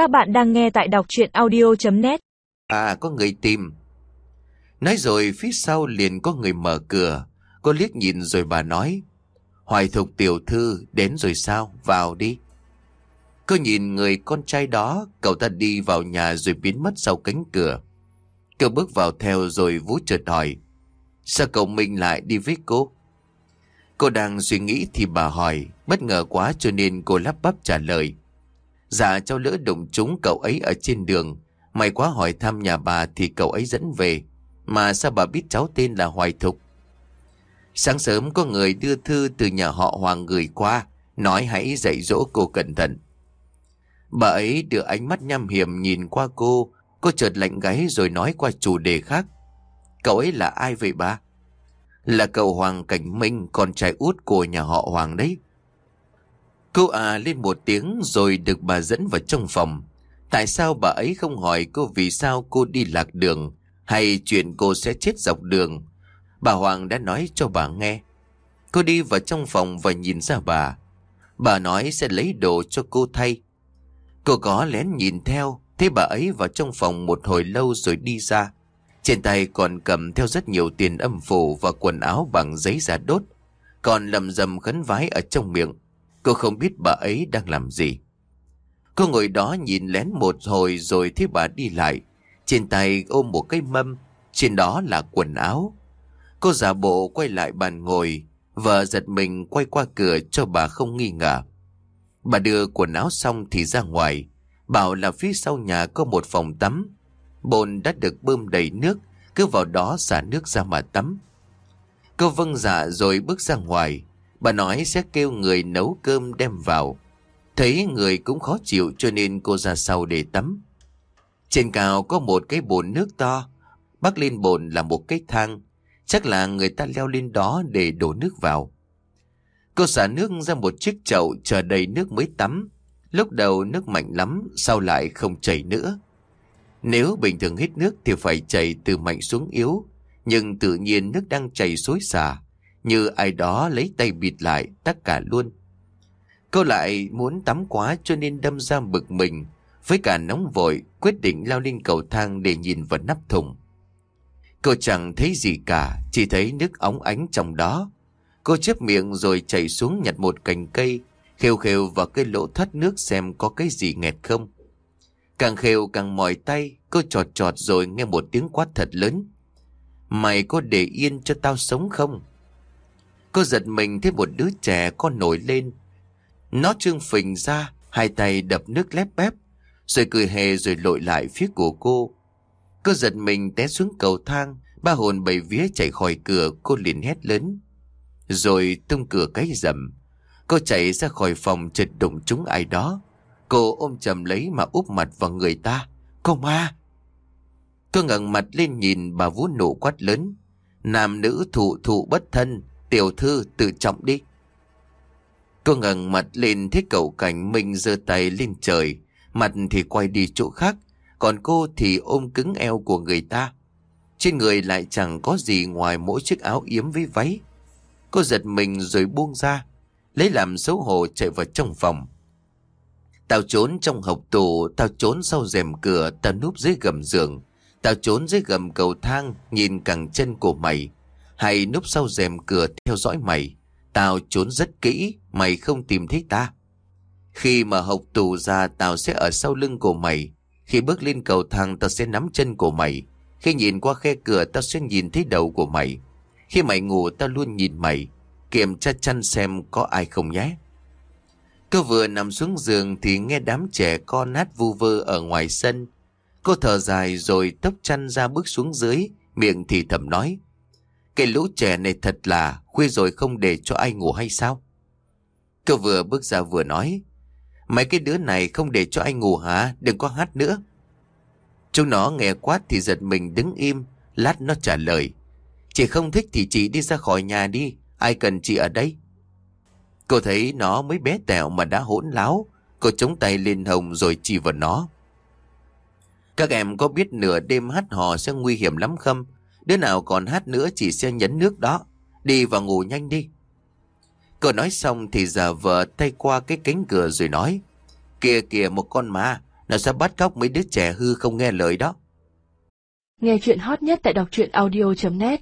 Các bạn đang nghe tại đọc chuyện audio.net À có người tìm. Nói rồi phía sau liền có người mở cửa. Cô liếc nhìn rồi bà nói, Hoài thục tiểu thư đến rồi sao? Vào đi. Cô nhìn người con trai đó, Cậu ta đi vào nhà rồi biến mất sau cánh cửa. Cậu bước vào theo rồi Vũ chợt hỏi, Sao cậu Minh lại đi với cô? Cô đang suy nghĩ thì bà hỏi, Bất ngờ quá cho nên cô lắp bắp trả lời Dạ cháu lỡ đụng chúng cậu ấy ở trên đường. May quá hỏi thăm nhà bà thì cậu ấy dẫn về. Mà sao bà biết cháu tên là Hoài Thục? Sáng sớm có người đưa thư từ nhà họ Hoàng gửi qua. Nói hãy dạy dỗ cô cẩn thận. Bà ấy đưa ánh mắt nham hiểm nhìn qua cô. Cô chợt lạnh gáy rồi nói qua chủ đề khác. Cậu ấy là ai vậy bà? Là cậu Hoàng Cảnh Minh, Con trai út của nhà họ Hoàng đấy. Cô à lên một tiếng rồi được bà dẫn vào trong phòng. Tại sao bà ấy không hỏi cô vì sao cô đi lạc đường hay chuyện cô sẽ chết dọc đường? Bà Hoàng đã nói cho bà nghe. Cô đi vào trong phòng và nhìn ra bà. Bà nói sẽ lấy đồ cho cô thay. Cô có lén nhìn theo, thấy bà ấy vào trong phòng một hồi lâu rồi đi ra. Trên tay còn cầm theo rất nhiều tiền âm phủ và quần áo bằng giấy giả đốt. Còn lầm rầm khấn vái ở trong miệng. Cô không biết bà ấy đang làm gì. Cô ngồi đó nhìn lén một hồi rồi thấy bà đi lại. Trên tay ôm một cái mâm, trên đó là quần áo. Cô giả bộ quay lại bàn ngồi, vợ giật mình quay qua cửa cho bà không nghi ngờ. Bà đưa quần áo xong thì ra ngoài, bảo là phía sau nhà có một phòng tắm. Bồn đã được bơm đầy nước, cứ vào đó xả nước ra mà tắm. Cô vâng dạ rồi bước ra ngoài, Bà nói sẽ kêu người nấu cơm đem vào. Thấy người cũng khó chịu cho nên cô ra sau để tắm. Trên cao có một cái bồn nước to. Bắc lên bồn là một cái thang. Chắc là người ta leo lên đó để đổ nước vào. Cô xả nước ra một chiếc chậu chờ đầy nước mới tắm. Lúc đầu nước mạnh lắm, sau lại không chảy nữa. Nếu bình thường hít nước thì phải chảy từ mạnh xuống yếu. Nhưng tự nhiên nước đang chảy xối xả như ai đó lấy tay bịt lại tất cả luôn. Cô lại muốn tắm quá cho nên đâm ra bực mình, với cả nóng vội quyết định lao lên cầu thang để nhìn vào nắp thùng. Cô chẳng thấy gì cả, chỉ thấy nước óng ánh trong đó. Cô chép miệng rồi chạy xuống nhặt một cành cây, khều khều vào cái lỗ thoát nước xem có cái gì nghẹt không. Càng khều càng mỏi tay, cô trọt trọt rồi nghe một tiếng quát thật lớn. Mày có để yên cho tao sống không? Cô giật mình thấy một đứa trẻ con nổi lên. Nó trương phình ra, hai tay đập nước lép bép, rồi cười hề rồi lội lại phía của cô. Cô giật mình té xuống cầu thang, ba hồn bảy vía chạy khỏi cửa, cô liền hét lớn. Rồi tung cửa cái rầm. Cô chạy ra khỏi phòng chợt đụng trúng ai đó. Cô ôm chầm lấy mà úp mặt vào người ta. Cô ma! Cô ngẩng mặt lên nhìn bà vú nụ quát lớn. Nam nữ thụ thụ bất thân, Tiểu thư tự trọng đi. Cô ngẩng mặt lên thấy cậu cảnh Minh giơ tay lên trời, mặt thì quay đi chỗ khác, còn cô thì ôm cứng eo của người ta. Trên người lại chẳng có gì ngoài mỗi chiếc áo yếm với váy. Cô giật mình rồi buông ra, lấy làm xấu hổ chạy vào trong phòng. Tao trốn trong hộc tủ, tao trốn sau rèm cửa, tao núp dưới gầm giường. Tao trốn dưới gầm cầu thang, nhìn cẳng chân của mày. Hay núp sau rèm cửa theo dõi mày. Tao trốn rất kỹ, mày không tìm thấy ta. Khi mà học tù ra tao sẽ ở sau lưng của mày. Khi bước lên cầu thang tao sẽ nắm chân của mày. Khi nhìn qua khe cửa tao sẽ nhìn thấy đầu của mày. Khi mày ngủ tao luôn nhìn mày. Kiểm tra chăn xem có ai không nhé. Cô vừa nằm xuống giường thì nghe đám trẻ con hát vu vơ ở ngoài sân. Cô thở dài rồi tóc chăn ra bước xuống dưới, miệng thì thầm nói. Cái lũ trẻ này thật là khuya rồi không để cho ai ngủ hay sao? Cô vừa bước ra vừa nói. Mấy cái đứa này không để cho anh ngủ hả? Đừng có hát nữa. Chúng nó nghe quát thì giật mình đứng im. Lát nó trả lời. Chị không thích thì chị đi ra khỏi nhà đi. Ai cần chị ở đây? Cô thấy nó mới bé tẹo mà đã hỗn láo. Cô chống tay lên hồng rồi chỉ vào nó. Các em có biết nửa đêm hát hò sẽ nguy hiểm lắm không? Đứa nào còn hát nữa chỉ sẽ nhấn nước đó. Đi vào ngủ nhanh đi. Cô nói xong thì giờ vợ tay qua cái cánh cửa rồi nói. Kìa kìa một con ma, Nó sẽ bắt cóc mấy đứa trẻ hư không nghe lời đó. Nghe chuyện hot nhất tại đọc truyện audio.net